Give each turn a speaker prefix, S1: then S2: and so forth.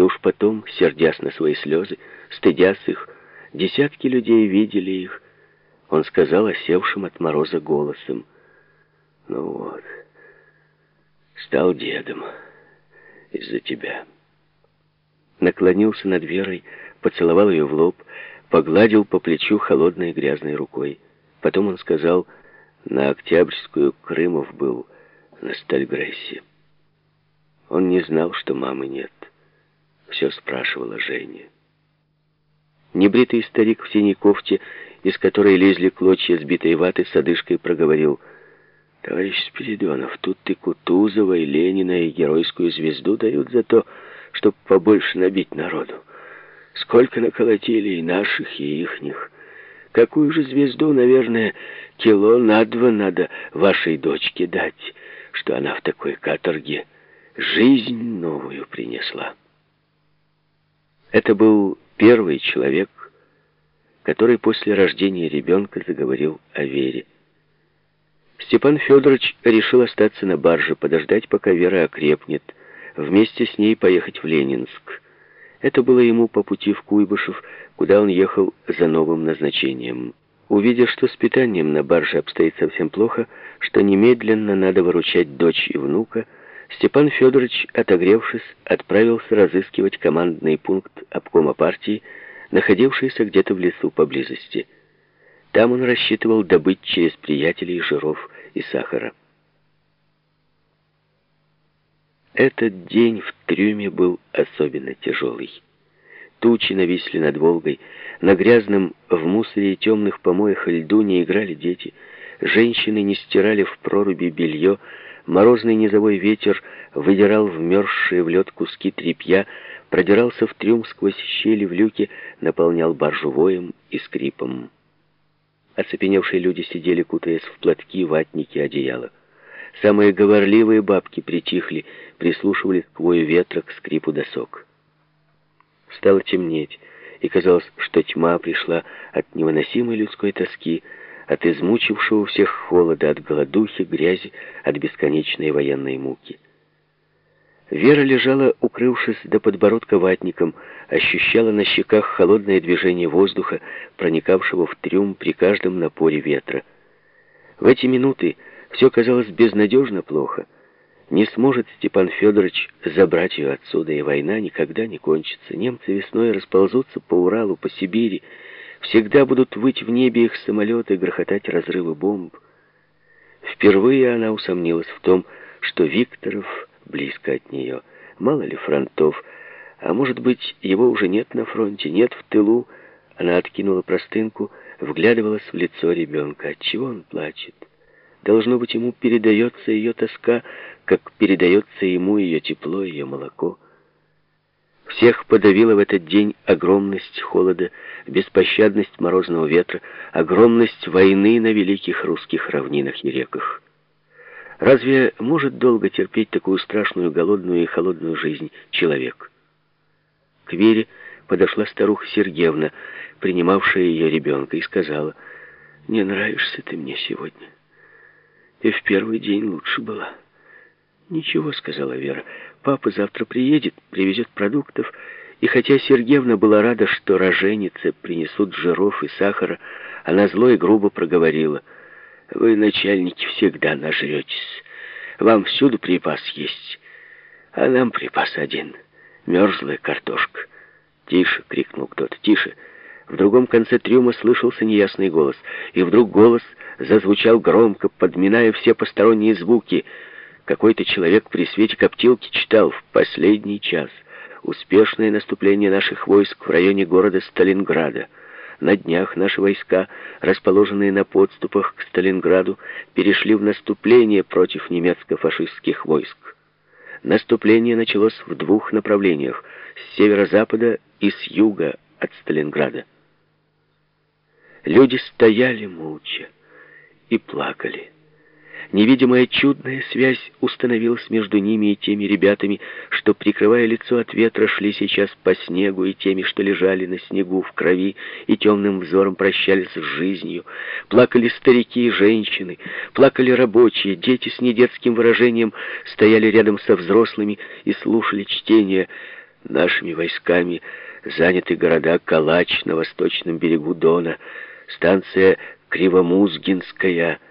S1: И уж потом, сердясь на свои слезы, стыдясь их, десятки людей видели их, он сказал осевшим от мороза голосом, «Ну вот, стал дедом из-за тебя». Наклонился над Верой, поцеловал ее в лоб, погладил по плечу холодной грязной рукой. Потом он сказал, на Октябрьскую Крымов был на Стальгрессе. Он не знал, что мамы нет. Все спрашивала Женя. Небритый старик в синей кофте, из которой лезли клочья сбитой ваты, с одышкой проговорил. «Товарищ Спиридонов, тут и Кутузова, и Ленина, и геройскую звезду дают за то, чтобы побольше набить народу. Сколько наколотили и наших, и ихних. Какую же звезду, наверное, кило на два надо вашей дочке дать, что она в такой каторге жизнь новую принесла. Это был первый человек, который после рождения ребенка заговорил о вере. Степан Федорович решил остаться на барже, подождать, пока Вера окрепнет, вместе с ней поехать в Ленинск. Это было ему по пути в Куйбышев, куда он ехал за новым назначением. Увидя, что с питанием на барже обстоит совсем плохо, что немедленно надо выручать дочь и внука, Степан Федорович, отогревшись, отправился разыскивать командный пункт обкома партии, находившийся где-то в лесу поблизости. Там он рассчитывал добыть через приятелей жиров и сахара. Этот день в трюме был особенно тяжелый. Тучи нависли над Волгой, на грязном в мусоре и темных помоях льду не играли дети, женщины не стирали в проруби белье, морозный низовой ветер выдирал вмерзшие в лед куски тряпья, продирался в трюм сквозь щели в люке, наполнял баржу воем и скрипом. Оцепеневшие люди сидели, кутаясь в платки, ватники, одеяла. Самые говорливые бабки притихли, прислушивались к вою ветра, к скрипу досок. Стало темнеть, и казалось, что тьма пришла от невыносимой людской тоски, от измучившего всех холода, от голодухи, грязи, от бесконечной военной муки. Вера лежала, укрывшись до подбородка ватником, ощущала на щеках холодное движение воздуха, проникавшего в трюм при каждом напоре ветра. В эти минуты все казалось безнадежно плохо. Не сможет Степан Федорович забрать ее отсюда, и война никогда не кончится. Немцы весной расползутся по Уралу, по Сибири, Всегда будут выть в небе их самолеты, грохотать разрывы бомб. Впервые она усомнилась в том, что Викторов близко от нее. Мало ли фронтов, а может быть, его уже нет на фронте, нет в тылу. Она откинула простынку, вглядывалась в лицо ребенка. Отчего он плачет? Должно быть, ему передается ее тоска, как передается ему ее тепло, ее молоко. Всех подавила в этот день огромность холода, беспощадность морозного ветра, огромность войны на великих русских равнинах и реках. Разве может долго терпеть такую страшную, голодную и холодную жизнь человек? К Вере подошла старуха Сергеевна, принимавшая ее ребенка, и сказала, «Не нравишься ты мне сегодня. Ты в первый день лучше была». «Ничего», — сказала Вера, — «папа завтра приедет, привезет продуктов». И хотя Сергеевна была рада, что роженице принесут жиров и сахара, она зло и грубо проговорила. «Вы, начальники, всегда нажретесь. Вам всюду припас есть, а нам припас один. Мерзлая картошка». «Тише!» — крикнул кто-то. «Тише!» В другом конце трюма слышался неясный голос, и вдруг голос зазвучал громко, подминая все посторонние звуки — какой-то человек при свете коптилки читал в последний час успешное наступление наших войск в районе города Сталинграда. На днях наши войска, расположенные на подступах к Сталинграду, перешли в наступление против немецко-фашистских войск. Наступление началось в двух направлениях — с северо-запада и с юга от Сталинграда. Люди стояли молча и плакали. Невидимая чудная связь установилась между ними и теми ребятами, что, прикрывая лицо от ветра, шли сейчас по снегу, и теми, что лежали на снегу в крови, и темным взором прощались с жизнью. Плакали старики и женщины, плакали рабочие, дети с недетским выражением стояли рядом со взрослыми и слушали чтение. Нашими войсками заняты города Калач на восточном берегу Дона, станция Кривомузгинская —